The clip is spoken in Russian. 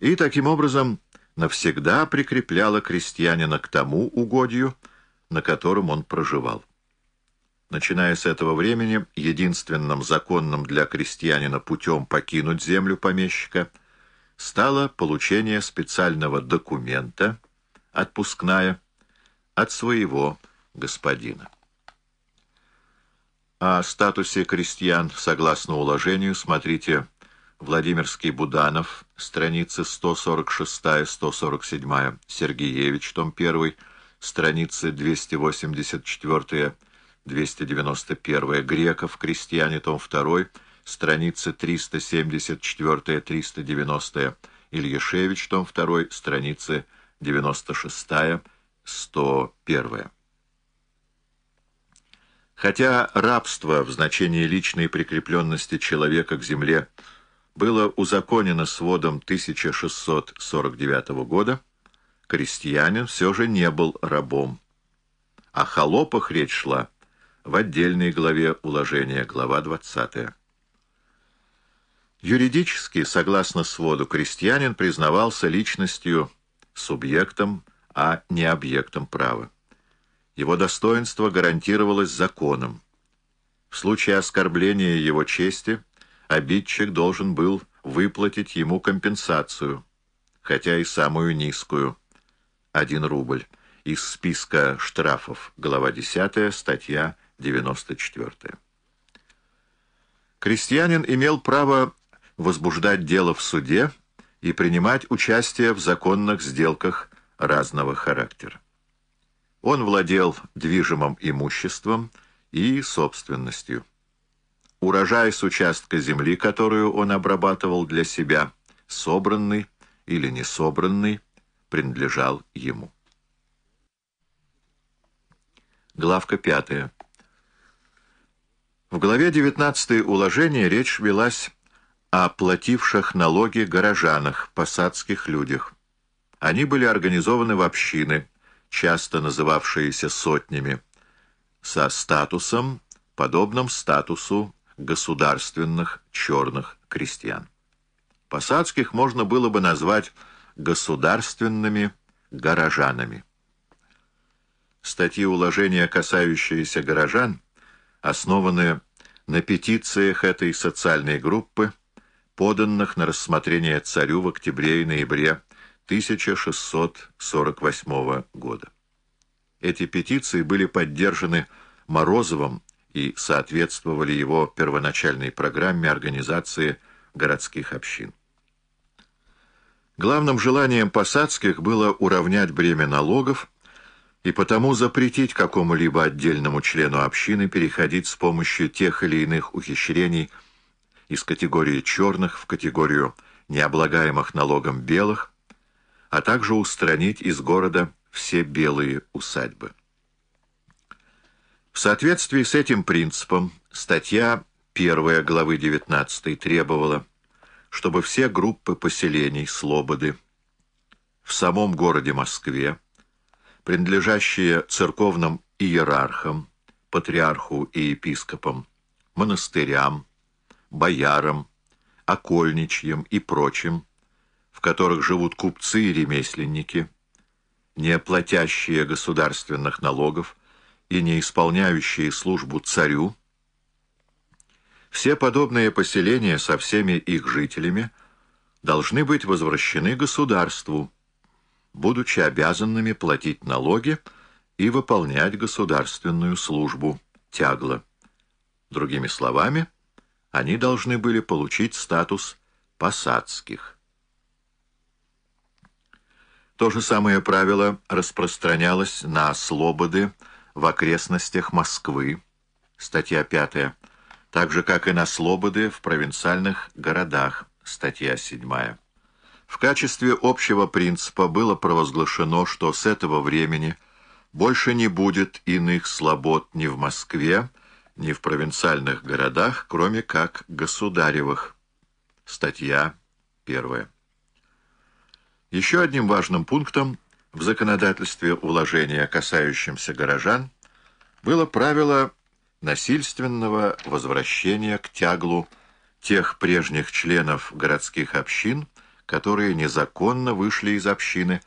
и таким образом навсегда прикрепляла крестьянина к тому угодью, на котором он проживал. Начиная с этого времени, единственным законным для крестьянина путем покинуть землю помещика стало получение специального документа, отпускная, от своего господина. О статусе крестьян, согласно уложению, смотрите Владимирский Буданов, страницы 146-147, Сергеевич, том 1, страницы 284-291, Греков, крестьяне, том 2, страницы 374-390, Ильяшевич, том 2, страницы 96-101. Хотя рабство в значении личной прикрепленности человека к земле было узаконено сводом 1649 года, крестьянин все же не был рабом. О холопах речь шла в отдельной главе уложения, глава 20. Юридически, согласно своду, крестьянин признавался личностью, субъектом, а не объектом права. Его достоинство гарантировалось законом. В случае оскорбления его чести обидчик должен был выплатить ему компенсацию, хотя и самую низкую – один рубль, из списка штрафов, глава 10, статья 94. Крестьянин имел право возбуждать дело в суде и принимать участие в законных сделках разного характера. Он владел движимым имуществом и собственностью. Урожай с участка земли, которую он обрабатывал для себя, собранный или не собранный, принадлежал ему. Главка пятая. В главе 19 уложения речь велась о плативших налоги горожанах, посадских людях. Они были организованы в общины, часто называвшиеся сотнями, со статусом, подобным статусу государственных черных крестьян. Посадских можно было бы назвать государственными горожанами. Статьи уложения, касающиеся горожан, основаны на петициях этой социальной группы, поданных на рассмотрение царю в октябре и ноябре 1648 года. Эти петиции были поддержаны Морозовым и соответствовали его первоначальной программе организации городских общин. Главным желанием посадских было уравнять бремя налогов и потому запретить какому-либо отдельному члену общины переходить с помощью тех или иных ухищрений из категории черных в категорию необлагаемых налогом белых, а также устранить из города все белые усадьбы. В соответствии с этим принципом статья 1 главы 19 требовала, чтобы все группы поселений Слободы в самом городе Москве, принадлежащие церковным иерархам, патриарху и епископам, монастырям, боярам, окольничьим и прочим, в которых живут купцы и ремесленники, не платящие государственных налогов и не исполняющие службу царю, все подобные поселения со всеми их жителями должны быть возвращены государству, будучи обязанными платить налоги и выполнять государственную службу тягла. Другими словами, они должны были получить статус посадских. То же самое правило распространялось на слободы в окрестностях Москвы, статья 5, так же, как и на слободы в провинциальных городах, статья 7. В качестве общего принципа было провозглашено, что с этого времени больше не будет иных слобод ни в Москве, ни в провинциальных городах, кроме как государевых. Статья 1. Еще одним важным пунктом в законодательстве уложения, касающимся горожан, было правило насильственного возвращения к тяглу тех прежних членов городских общин, которые незаконно вышли из общины,